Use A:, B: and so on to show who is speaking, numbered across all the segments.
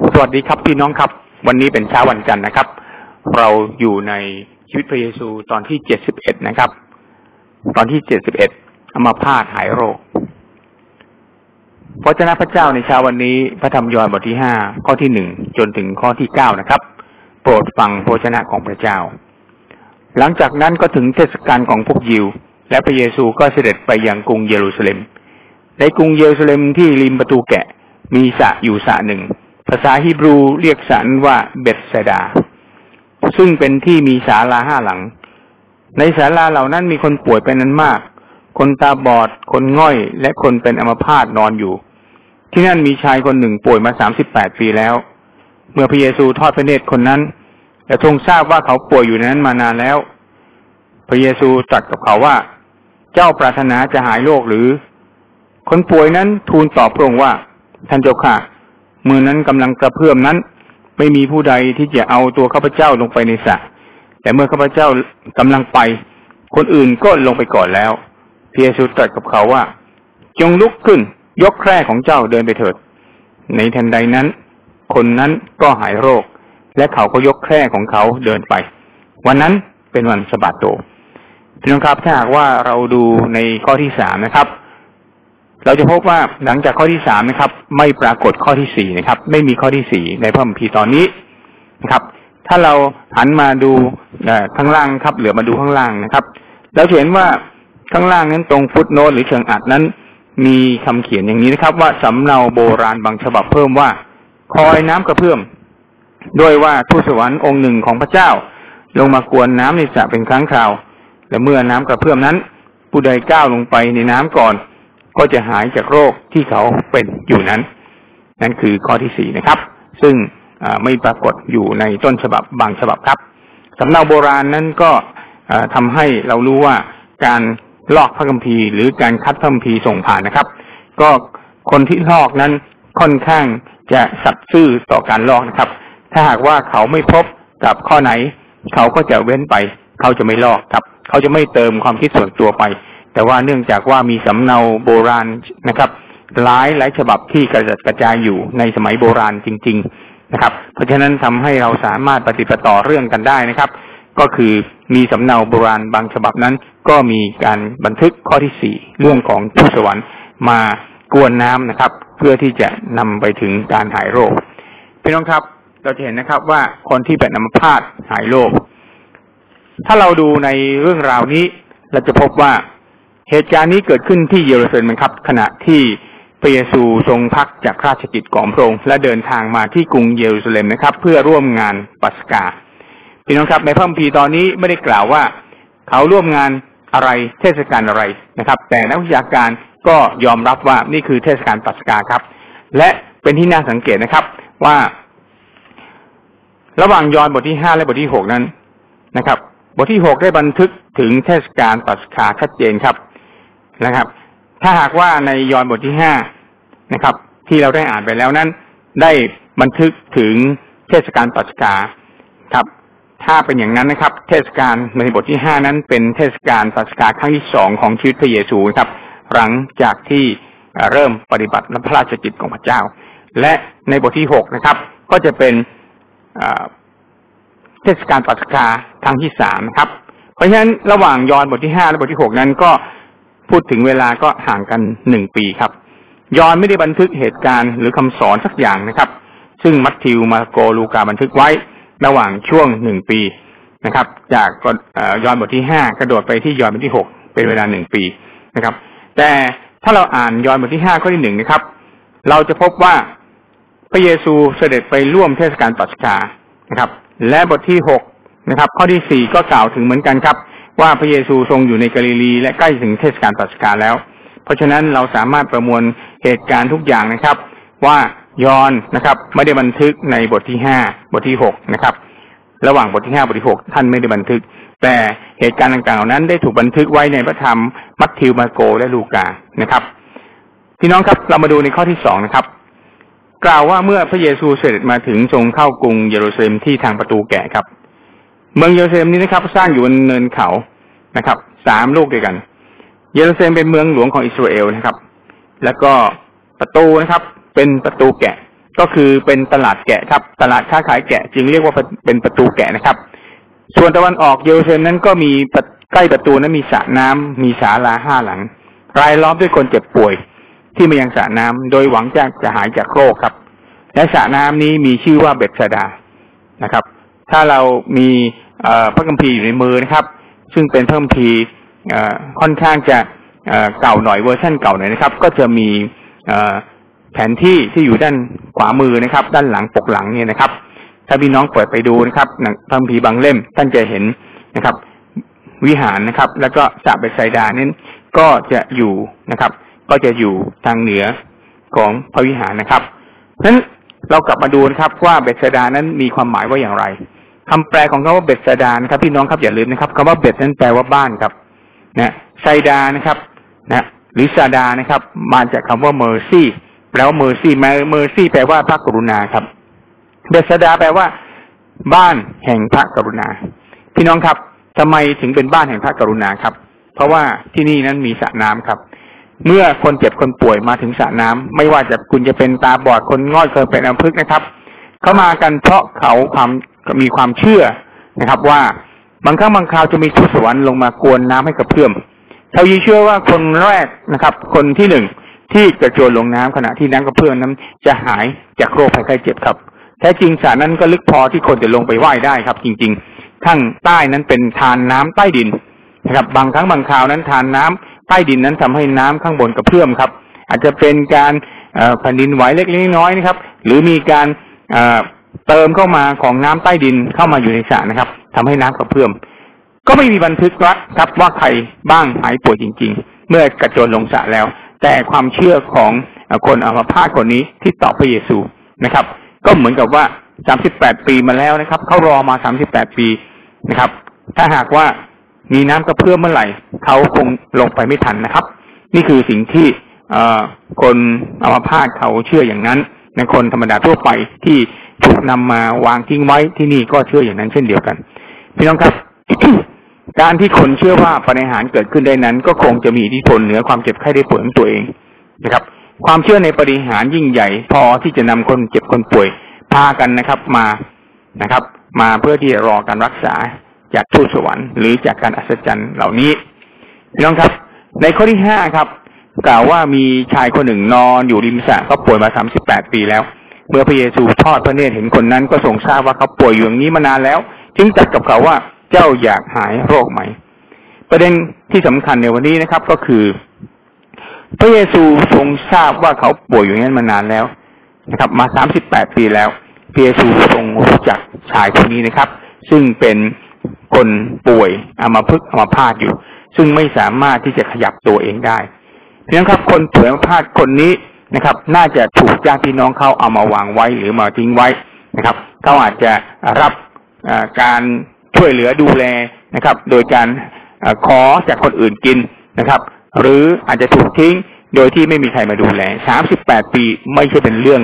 A: สวัสดีครับพี่น้องครับ วันนี้เป็นเช้าวันจันทร์นะครับ เราอยู่ในชีวิตพระเยซูตอนที่เจ็ดสิบเอ็ดนะครับ ตอนที่เจ็ดสิบเอ็ดอมาพาตหายโรคพระเจ้าพระเจ้าในเช้าวันนี้ พระธรรมยอห์นบทที่ห้าข้อที่หนึ่งจนถึงข้อที่เก้านะครับ โปรดฟังโภชนะของพระเจ้า หลังจากนั้นก็ถึงเทศกาลของพวกยิว และพระเยซูก็เสด็จไปยังกรุงเยรูซาเล็ม ในกรุงเยรูซาเล็มที่ริมประตูแกะมีสระอยู่สระหนึ่ง ภาษาฮีบรูเรียกสันว่าเบตเซดา ซึ่งเป็นที่มีศาลาห้าหลัง ในศาลาเหล่านั้นมีคนป่วยเป็นนั้นมาก คนตาบอด คนง่อย และคนเป็นอัมพาตนอนอยู่ ที่นั่นมีชายคนหนึ่งป่วยมาสามสิบแปดปีแล้ว เมื่อพระเยซูทอดพระเนตรคนนั้นแต่ทรงทราบว่าเขาป่วยอยู่นั้นมานานแล้ว พระเยซูตรัสกับเขาว่า เจ้าปรารถนาจะหายโรคหรือ คนป่วยนั้นทูลตอบพระองค์ว่าท่านเจ้าค่ะ มือนั้นกำลังกระเพื่อมนั้น ไม่มีผู้ใดที่จะเอาตัวข้าพเจ้าลงไปในสระแต่เมื่อข้าพเจ้ากำลังไป คนอื่นก็ลงไปก่อนแล้วเพระเยซูตรัสกับเขาว่า จงลุกขึ้น ยกแคร่ของเจ้าเดินไปเถิด ในทันใดนั้น คนนั้นก็หายโรค และเขาก็ยกแคร่ของเขาเดินไป วันนั้นเป็นวันสะบาดโตพี่น้องครับถ้าหากว่าเราดูในข้อที่สามนะครับ เราจะพบว่าหลังจากข้อที่สามนะครับ ไม่ปรากฏข้อที่สี่นะครับ ไม่มีข้อที่สี่ในพระคัมภีร์ตอนนี้นะครับ ถ้าเราหันมาดูข้างล่างครับ เหลือมาดูข้างล่างนะครับ เราเห็นว่าข้างล่างนั้นตรงฟุตโนตหรือเชิงอัดนั้น มีคำเขียนอย่างนี้นะครับ ว่าสำเนาโบราณบางฉบับเพิ่มว่า คอยน้ำกระเพื่อมด้วยว่าทูตสวรรค์องค์หนึ่งของพระเจ้า ลงมากวนน้ำในสระเป็นครั้งคราว และเมื่อน้ำกระเพื่อมนั้น ผู้ใดก้าวลงไปในน้ำก่อน ก็จะหายจากโรคที่เขาเป็นอยู่นั้น นั่นคือข้อที่สี่นะครับ ซึ่งไม่ปรากฏอยู่ในต้นฉบับบางฉบับครับสำเนาโบราณนั้นก็ทำให้เรารู้ว่าการลอกพระคัมภีร์หรือการคัดพระคัมภีร์ส่งผ่านนะครับ ก็คนที่ลอกนั้นค่อนข้างจะสัตย์ซื่อต่อการลอกนะครับ ถ้าหากว่าเขาไม่พบกับข้อไหน เขาก็จะเว้นไป เขาจะไม่ลอกครับ เขาจะไม่เติมความคิดส่วนตัวไป แต่ว่าเนื่องจากว่ามีสำเนาโบราณนะครับ หลายหลายฉบับที่กระจัดกระจายอยู่ในสมัยโบราณจริง ๆนะครับ เพราะฉะนั้นทำให้เราสามารถปฏิปต่อเรื่องกันได้นะครับ ก็คือมีสำเนาโบราณบางฉบับนั้น ก็มีการบันทึกข้อที่สี่เรื่องของทูตสวรรค์มากวนน้ำนะครับ เพื่อที่จะนำไปถึงการหายโรคพี่น้องครับเราจะเห็นนะครับว่าคนที่เป็นอัมพาตหายโรคถ้าเราดูในเรื่องราวนี้เราจะพบว่า เหตุการณ์นี้เกิดขึ้นที่เยรูซาเล็มครับ ขณะที่พระเยซูทรงพักจากราชกิจของพระองค์และเดินทางมาที่กรุงเยรูซาเล็มนะครับ เพื่อร่วมงานปัสกาพี่น้องครับในพระคัมภีร์ตอนนี้ไม่ได้กล่าวว่า เขาร่วมงานอะไรเทศกาลอะไรนะครับ แต่นักวิชาการก็ยอมรับว่านี่คือเทศกาลปัสกาครับ และเป็นที่น่าสังเกตนะครับว่า ระหว่างยอห์นบทที่ห้าและบทที่หกนั้นนะครับ บทที่หกได้บันทึกถึงเทศกาลปัสกาชัดเจนครับ นะครับ ถ้าหากว่าในยอห์นบทที่ห้านะครับ ที่เราได้อ่านไปแล้วนั้น ได้บันทึกถึงเทศกาลปัสกาครับ ถ้าเป็นอย่างนั้นนะครับ เทศกาลในบทที่ห้านั้น เป็นเทศกาลปัสกาครั้งที่สองของชีวิตพระเยซูครับ หลังจากที่เริ่มปฏิบัติพระราชกิจของพระเจ้า และในบทที่หกนะครับ ก็จะเป็นเทศกาลปัสกาครั้งที่สามครับ เพราะฉะนั้นระหว่างยอห์นบทที่ห้าและบทที่หกนั้นก็ พูดถึงเวลาก็ห่างกันหนึ่งปีครับ ยอนไม่ได้บันทึกเหตุการณ์หรือคำสอนสักอย่างนะครับ ซึ่งมัทธิวมาโกลูกาบันทึกไว้ระหว่างช่วงหนึ่งปีนะครับ จากยอนบทที่ห้ากระโดดไปที่ยอนบทที่หกเป็นเวลาหนึ่งปีนะครับ แต่ถ้าเราอ่านยอนบทที่ห้าข้อที่หนึ่งนะครับ เราจะพบว่าพระเยซูเสด็จไปร่วมเทศกาลปัสกานะครับ และบทที่หกนะครับ ข้อที่สี่ก็กล่าวถึงเหมือนกันครับ ว่าพระเยซูทรงอยู่ในกาลิลี และใกล้ถึงเทศกาลปัสกาแล้ว เพราะฉะนั้นเราสามารถประมวลเหตุการณ์ทุกอย่างนะครับ ว่ายอนนะครับ ไม่ได้บันทึกในบทที่ห้าบทที่หกนะครับ ระหว่างบทที่ห้าบทที่หกท่านไม่ได้บันทึก แต่เหตุการณ์ต่างๆเหล่านั้นได้ถูกบันทึกไว้ในพระธรรมมัทธิวมาโกและลูกานะครับพี่น้องครับเรามาดูในข้อที่สองนะครับ กล่าวว่าเมื่อพระเยซูเสด็จมาถึงทรงเข้ากรุงเยรูซาเล็มที่ทางประตูแกะครับ เมืองเยรูซาเล็มนี้นะครับ สร้างอยู่บนเนินเขานะครับสามลูกด้วยกัน เยรูซาเล็มเป็นเมืองหลวงของอิสราเอลนะครับ แล้วก็ประตูนะครับ เป็นประตูแกะก็คือเป็นตลาดแกะครับ ตลาดค้าขายแกะจึงเรียกว่าเป็นประตูแกะนะครับ ส่วนตะวันออกเยรูซาเล็มนั้นก็มีใกล้ประตูนั้นมีสระน้ำมีศาลาห้าหลัง รายล้อมด้วยคนเจ็บป่วย ที่มายังสระน้ำโดยหวังจะจะหายจากโรคครับ และสระน้ำนี้มีชื่อว่าเบธสดานะครับ ถ้าเรามี พระคัมภีร์อยู่ในมือนะครับ ซึ่งเป็นพระคัมภีร์ค่อนข้างจะเก่าหน่อยเวอร์ชันเก่าหน่อยนะครับ ก็จะมีแผนที่ที่อยู่ด้านขวามือนะครับ ด้านหลังปกหลังเนี่ยนะครับ ถ้าพี่น้องเปิดไปดูนะครับพระคัมภีร์บางเล่มท่านจะเห็นนะครับ วิหารนะครับ แล้วก็สระเบธไซดานั้นก็จะอยู่นะครับ ก็จะอยู่ทางเหนือของพระวิหารนะครับเพราะฉะนั้นเรากลับมาดูนะครับว่าเบธสดานั้นมีความหมายว่าอย่างไร คำแปลของคำว่าเบธไซดานะครับ พี่น้องครับอย่าลืมนะครับคำว่าเบธนั้นแปลว่าบ้านครับ นะไซดานะครับ นะหรือซาดานะครับ มาจากคำว่า mercy แปลว่า mercy mercy แปลว่าพระกรุณาครับ เบธสดาแปลว่า บ้านแห่งพระกรุณา พี่น้องครับทำไมถึงเป็นบ้านแห่งพระกรุณาครับ เพราะว่าที่นี่นั้นมีสระน้ำครับ เมื่อคนเจ็บคนป่วยมาถึงสระน้ำไม่ว่าจะคุณจะเป็นตาบอดคนง่อดเคยเป็นอัมพฤกษ์นะครับเขามากันเพราะเขาความ ก็มีความเชื่อนะครับ ว่าบางครั้งบางคราวจะมีทูตสวรรค์ลงมากวนน้ำให้กับเพื่อมชาวยีเชื่อว่าคนแรกนะครับ คนที่หนึ่งที่กระโจนลงน้ำขณะที่น้ำกระเพื่อมนั้นจะหายจากโรคภัยไข้เจ็บครับแท้จริงสระนั้นก็ลึกพอที่คนจะลงไปไหว้ได้ครับ จริง ๆ ข้างใต้นั้นเป็นทานน้ำใต้ดินนะครับ บางครั้งบางคราวนั้นทานน้ำใต้ดินนั้นทำให้น้ำข้างบนกระเพื่อมครับ อาจจะเป็นการแผ่นดินไหวเล็กๆน้อยๆนะครับ หรือมีการ เติมเข้ามาของน้ำใต้ดินเข้ามาอยู่ในสระนะครับทำให้น้ำกระเพื่อม ก็ไม่มีบันทึกว่าครับว่าใครบ้างหายป่วยจริง ๆ เมื่อกระโจนลงสระแล้ว แต่ความเชื่อของคนอัมพาตคนนี้ที่ตอบพระเยซูนะครับ ก็เหมือนกับว่าสามสิบแปดปีมาแล้วนะครับเขารอมาสามสิบแปดปีนะครับ ถ้าหากว่ามีน้ำกระเพื่อมเมื่อไหร่เขาคงลงไปไม่ทันนะครับ นี่คือสิ่งที่คนอัมพาตเขาเชื่ออย่างนั้นในคนธรรมดาทั่วไปที่ ถูกนำมาวางทิ้งไว้ที่นี่ก็เชื่ออย่างนั้นเช่นเดียวกัน พี่น้องครับการที่คนเชื่อว่าปฏิหารเกิดขึ้นได้นั้น ก็คงจะมีอิทธิพลเหนือความเจ็บไข้ได้ป่วยของตัวเองนะครับ ความเชื่อในปฏิหารยิ่งใหญ่ พอที่จะนำคนเจ็บคนป่วยพากันนะครับมานะครับ มาเพื่อที่จะรอการรักษาจากทูตสวรรค์หรือจากการอัศจรรย์เหล่านี้พี่น้องครับ ในข้อที่ห้าครับ กล่าวว่ามีชายคนหนึ่งนอนอยู่ริมสระเขาป่วยมาสามสิบแปดปีแล้ว เมื่อพระเยซูทอดพระเนตรเห็นคนนั้นก็ทรงทราบว่าเขาป่วยอยู่อย่างนี้มานานแล้ว จึงจัดกับเขาว่าเจ้าอยากหายโรคไหม ประเด็นที่สำคัญในวันนี้นะครับ ก็คือ พระเยซูทรงทราบว่าเขาป่วยอยู่นั้นมานานแล้วนะครับ มาสามสิบแปดปีแล้วพระเยซูทรงรู้จักชายคนนี้นะครับ ซึ่งเป็นคนป่วยอามาพึกอามาพาดอยู่ ซึ่งไม่สามารถที่จะขยับตัวเองได้เพียงครับคนป่วยอามาพาดคนนี้ นะครับ น่าจะถูกญาติพี่น้องเขาเอามาวางไว้หรือมาทิ้งไว้นะครับเขาอาจจะรับการช่วยเหลือดูแลนะครับ โดยการอขอจากคนอื่นกินนะครับ หรืออาจจะถูกทิ้งโดยที่ไม่มีใครมาดูแลสามสิบแปดปีไม่ใช่เป็นเรื่อง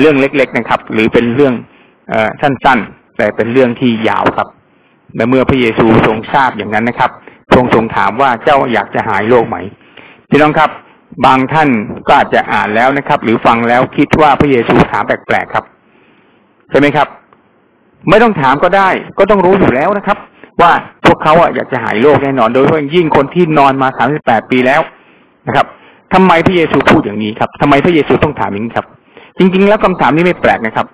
A: เรื่องเล็ก ๆนะครับ หรือเป็นเรื่องอสั้นๆ แต่เป็นเรื่องที่ยาวครับ และเมื่อพระเยซูทรงทราบอย่างนั้นนะครับ ทรงทรงถามว่าเจ้าอยากจะหายโรคไหมพี่น้องครับ บางท่านก็อาจจะอ่านแล้วนะครับ หรือฟังแล้วคิดว่าพระเยซูถามแปลกๆครับ ใช่ไหมครับ ไม่ต้องถามก็ได้ ก็ต้องรู้อยู่แล้วนะครับ ว่าพวกเขาอะอยากจะหายโรคแน่นอน โดยเฉพาะยิ่งคนที่นอนมาสามสิบแปดปีแล้วนะครับทำไมพระเยซูพูดอย่างนี้ครับทำไมพระเยซูต้องถามอย่างนี้ครับ จริง ๆ แล้วคำถามนี้ไม่แปลกนะครับ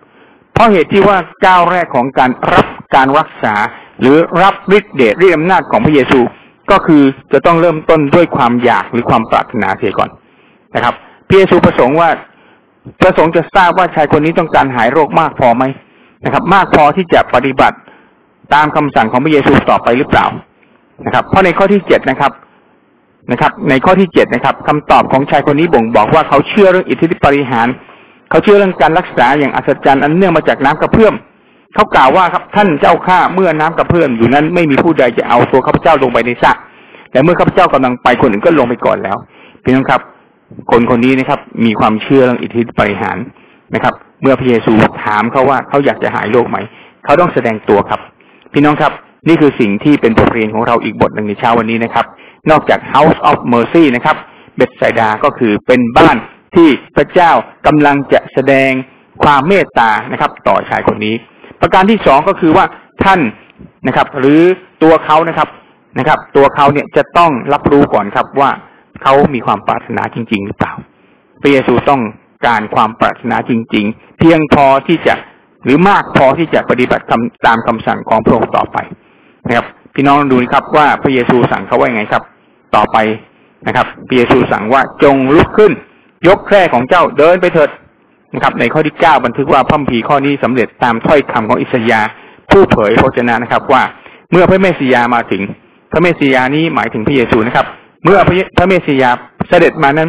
A: เพราะเหตุที่ว่าก้าวแรกของการรับการรักษา หรือรับฤทธิ์เดชฤทธิอำนาจของพระเยซู ก็คือจะต้องเริ่มต้นด้วยความอยากหรือความปรารถนาเสียก่อนนะครับพระเยซูประสงค์ว่าประสงค์จะทราบว่าชายคนนี้ต้องการหายโรคมากพอไหมนะครับ มากพอที่จะปฏิบัติตามคำสั่งของพระเยซูต่อไปหรือเปล่านะครับ เพราะในข้อที่เจ็ดนะครับนะครับ ในข้อที่เจ็ดนะครับคำตอบของชายคนนี้บ่งบอกว่าเขาเชื่อเรื่องอิทธิฤทธิปริหาร เขาเชื่อเรื่องการรักษาอย่างอัศจรรย์อันเนื่องมาจากน้ำกระเพื่อม เขากล่าวว่าครับท่านเจ้าข้าเมื่อน้ำกระเพื่อมอยู่นั้นไม่มีผู้ใดจะเอาตัวข้าพเจ้าลงไปในสระแต่เมื่อข้าพเจ้ากำลังไปคนอื่นก็ลงไปก่อนแล้วพี่น้องครับ คนคนนี้นะครับ มีความเชื่อเรื่องอิทธิปริหารนะครับ เมื่อพระเยซูถามเขาว่าเขาอยากจะหายโรคไหมเขาต้องแสดงตัวครับ พี่น้องครับ นี่คือสิ่งที่เป็นบทเรียนของเราอีกบทหนึ่งในเช้าวันนี้นะครับ นอกจาก House of Mercy นะครับเบสไซดาก็คือเป็นบ้านที่พระเจ้ากำลังจะแสดงความเมตตานะครับ ต่อชายคนนี้ ประการที่สองก็คือว่าท่านนะครับ หรือตัวเขานะครับนะครับ ตัวเขาเนี่ยจะต้องรับรู้ก่อนครับว่าเขามีความปรารถนาจริง ๆ หรือเปล่าพระเยซูต้องการความปรารถนาจริง ๆ เพียงพอที่จะหรือมากพอที่จะปฏิบัติตามคำสั่งของพระองค์ต่อไปนะครับ พี่น้องดูนะครับว่าพระเยซูสั่งเขาว่าไงครับ ต่อไปนะครับพระเยซูสั่งว่าจงลุกขึ้น ยกแคร่ของเจ้าเดินไปเถิด นะครับ ในข้อที่เก้าบันทึกว่าพระพีข้อนี้สำเร็จตามถ้อยคำของอิสยาผู้เผยพระเจนะนะครับ ว่าเมื่อพระเมสสิยามาถึง พระเมสสิยานี้หมายถึงพระเยซูนะครับ เมื่อพระเมสสิยาเสด็จมานั้น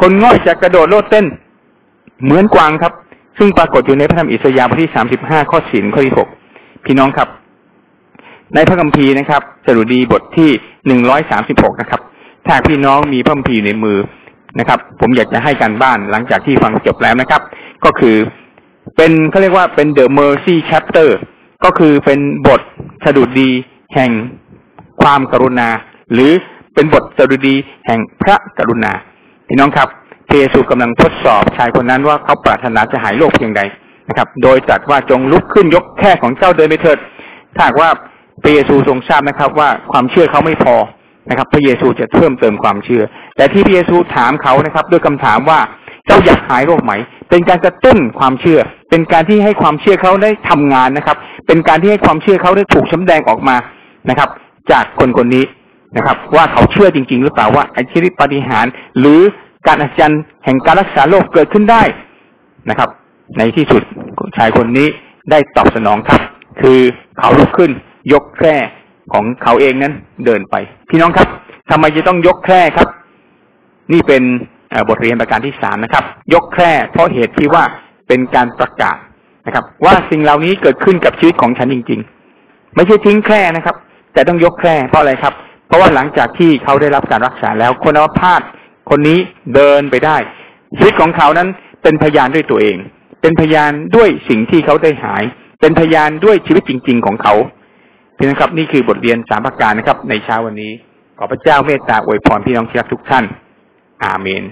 A: คนง่อยจะกระโดดโลดเต้น เหมือนกวางครับ ซึ่งปรากฏอยู่ในพระธรรมอิสยาห์บทที่สามสิบห้าข้อสี่ข้อที่หกพี่น้องครับ ในพระคัมภีร์นะครับสรุดีบทที่หนึ่งร้อยสามสิบหกนะครับถ้าพี่น้องมีพระคัมภีร์ในมือ นะครับ ผมอยากจะให้การบ้านหลังจากที่ฟังจบแล้วนะครับ ก็คือเป็นเขาเรียกว่าเป็น the mercy chapter ก็คือเป็นบทสดุดีแห่งความกรุณา หรือเป็นบทสดุดีแห่งพระกรุณาพี่น้องครับพระเยซูกำลังทดสอบชายคนนั้นว่าเขาปรารถนาจะหายโรคเพียงใดนะครับ โดยตรัสว่าจงลุกขึ้นยกแค่ของเจ้าเดินไปเถิด ถ้าว่าพระเยซูทรงทราบนะครับ ว่าความเชื่อเขาไม่พอ นะครับ พระเยซูจะเพิ่มเติมความเชื่อ แต่ที่พระเยซูถามเขานะครับ ด้วยคำถามว่าเจ้าอยากหายโรคไหม เป็นการกระตุ้นความเชื่อ เป็นการที่ให้ความเชื่อเขาได้ทำงานนะครับ เป็นการที่ให้ความเชื่อเขาได้ถูกช้ำแดงออกมานะครับ จากคนคนนี้นะครับ ว่าเขาเชื่อจริง ๆ หรือเปล่าว่าอิทธิปฏิหาร หรือการอัศจรรย์แห่งการรักษาโรคเกิดขึ้นได้นะครับ ในที่สุดชายคนนี้ได้ตอบสนองครับ คือเขาลุกขึ้น ยกแคร่ ของเขาเองนั้นเดินไป พี่น้องครับทำไมจะต้องยกแคร่ครับ นี่เป็นบทเรียนประการที่สามนะครับ ยกแคร่เพราะเหตุที่ว่าเป็นการประกาศนะครับ ว่าสิ่งเหล่านี้เกิดขึ้นกับชีวิตของฉันจริง ๆ ไม่ใช่ทิ้งแคร่นะครับ แต่ต้องยกแคร่เพราะอะไรครับ เพราะว่าหลังจากที่เขาได้รับการรักษาแล้วคนอัมพาตคนนี้เดินไปได้ ชีวิตของเขานั้นเป็นพยานด้วยตัวเอง เป็นพยานด้วยสิ่งที่เขาได้หาย เป็นพยานด้วยชีวิตจริง ๆ ของเขา พี่น้องครับนี่คือบทเรียนสามประการนะครับ ในเช้าวันนี้ ขอพระเจ้าเมตตาอวยพรพี่น้องที่รักทุกท่าน อาเมน